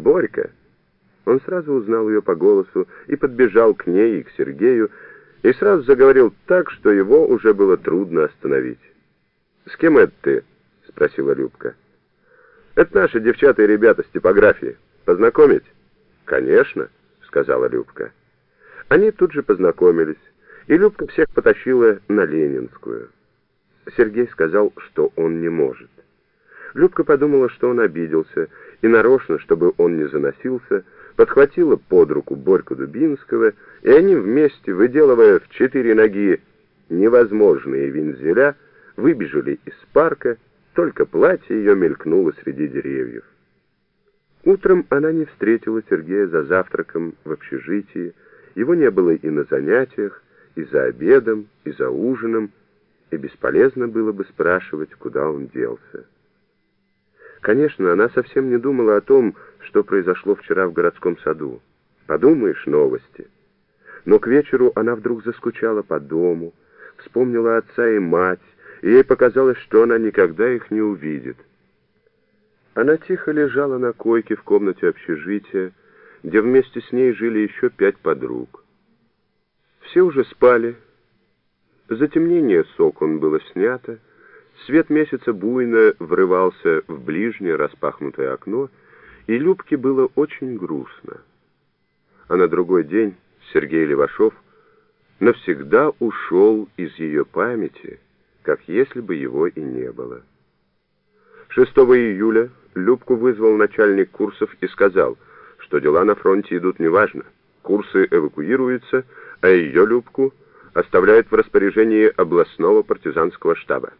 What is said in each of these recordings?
Борька!» Он сразу узнал ее по голосу и подбежал к ней и к Сергею, и сразу заговорил так, что его уже было трудно остановить. «С кем это ты?» — спросила Любка. «Это наши девчата и ребята с типографии. Познакомить?» «Конечно», — сказала Любка. Они тут же познакомились, и Любка всех потащила на Ленинскую. Сергей сказал, что он не может. Любка подумала, что он обиделся, и нарочно, чтобы он не заносился, подхватила под руку Борьку Дубинского, и они вместе, выделывая в четыре ноги невозможные вензеля, выбежали из парка, только платье ее мелькнуло среди деревьев. Утром она не встретила Сергея за завтраком в общежитии, его не было и на занятиях, и за обедом, и за ужином, и бесполезно было бы спрашивать, куда он делся. Конечно, она совсем не думала о том, что произошло вчера в городском саду. Подумаешь, новости. Но к вечеру она вдруг заскучала по дому, вспомнила отца и мать, и ей показалось, что она никогда их не увидит. Она тихо лежала на койке в комнате общежития, где вместе с ней жили еще пять подруг. Все уже спали. Затемнение с окон было снято, Свет месяца буйно врывался в ближнее распахнутое окно, и Любке было очень грустно. А на другой день Сергей Левашов навсегда ушел из ее памяти, как если бы его и не было. 6 июля Любку вызвал начальник курсов и сказал, что дела на фронте идут неважно, курсы эвакуируются, а ее Любку оставляют в распоряжении областного партизанского штаба.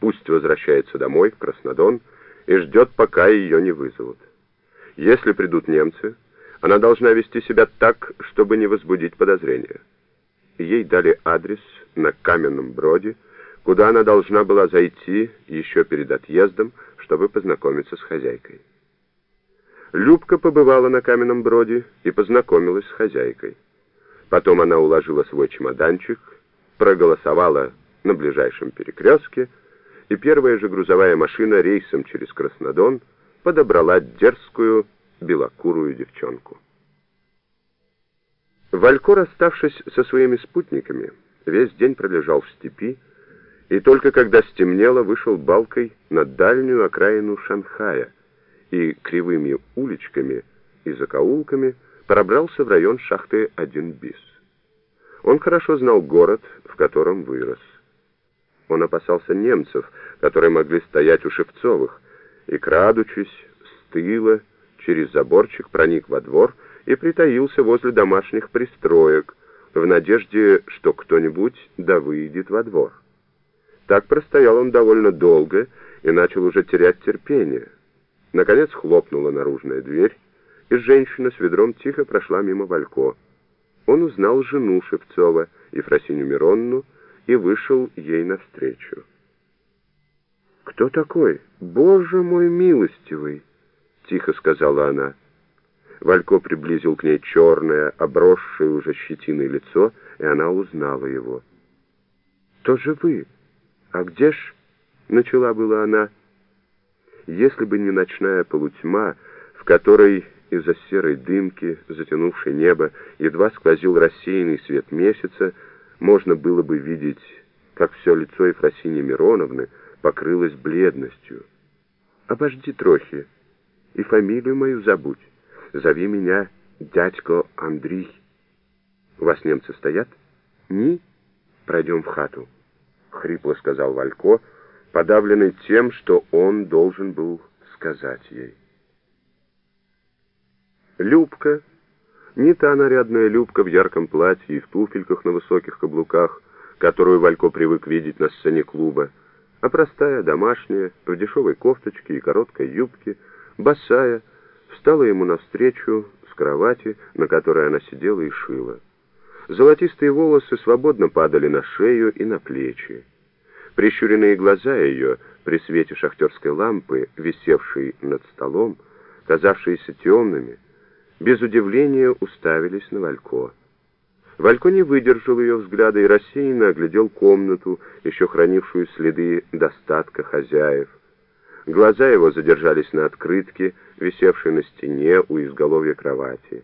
Пусть возвращается домой, в Краснодон, и ждет, пока ее не вызовут. Если придут немцы, она должна вести себя так, чтобы не возбудить подозрения. Ей дали адрес на Каменном Броде, куда она должна была зайти еще перед отъездом, чтобы познакомиться с хозяйкой. Любка побывала на Каменном Броде и познакомилась с хозяйкой. Потом она уложила свой чемоданчик, проголосовала на ближайшем перекрестке, и первая же грузовая машина рейсом через Краснодон подобрала дерзкую белокурую девчонку. Валько, расставшись со своими спутниками, весь день пролежал в степи, и только когда стемнело, вышел балкой на дальнюю окраину Шанхая и кривыми уличками и закоулками пробрался в район шахты 1 бис. Он хорошо знал город, в котором вырос. Он опасался немцев, которые могли стоять у Шевцовых, и, крадучись, с тыла, через заборчик проник во двор и притаился возле домашних пристроек, в надежде, что кто-нибудь да выйдет во двор. Так простоял он довольно долго и начал уже терять терпение. Наконец хлопнула наружная дверь, и женщина с ведром тихо прошла мимо Валько. Он узнал жену Шевцова, Ефросинью Миронну, и вышел ей навстречу. «Кто такой? Боже мой милостивый!» — тихо сказала она. Валько приблизил к ней черное, обросшее уже щетиной лицо, и она узнала его. «То же вы! А где ж?» — начала была она. Если бы не ночная полутьма, в которой из-за серой дымки, затянувшей небо, едва сквозил рассеянный свет месяца, можно было бы видеть, как все лицо Ефросиньи Мироновны покрылось бледностью. «Обожди трохи, и фамилию мою забудь. Зови меня дядько Андрей. У вас немцы стоят? Ни? Пройдем в хату», — хрипло сказал Валько, подавленный тем, что он должен был сказать ей. Любка не та нарядная Любка в ярком платье и в туфельках на высоких каблуках, которую Валько привык видеть на сцене клуба, а простая, домашняя, в дешевой кофточке и короткой юбке, босая, встала ему навстречу с кровати, на которой она сидела и шила. Золотистые волосы свободно падали на шею и на плечи. Прищуренные глаза ее при свете шахтерской лампы, висевшей над столом, казавшиеся темными, без удивления уставились на Валько. Валько не выдержал ее взгляда и рассеянно оглядел комнату, еще хранившую следы достатка хозяев. Глаза его задержались на открытке, висевшей на стене у изголовья кровати.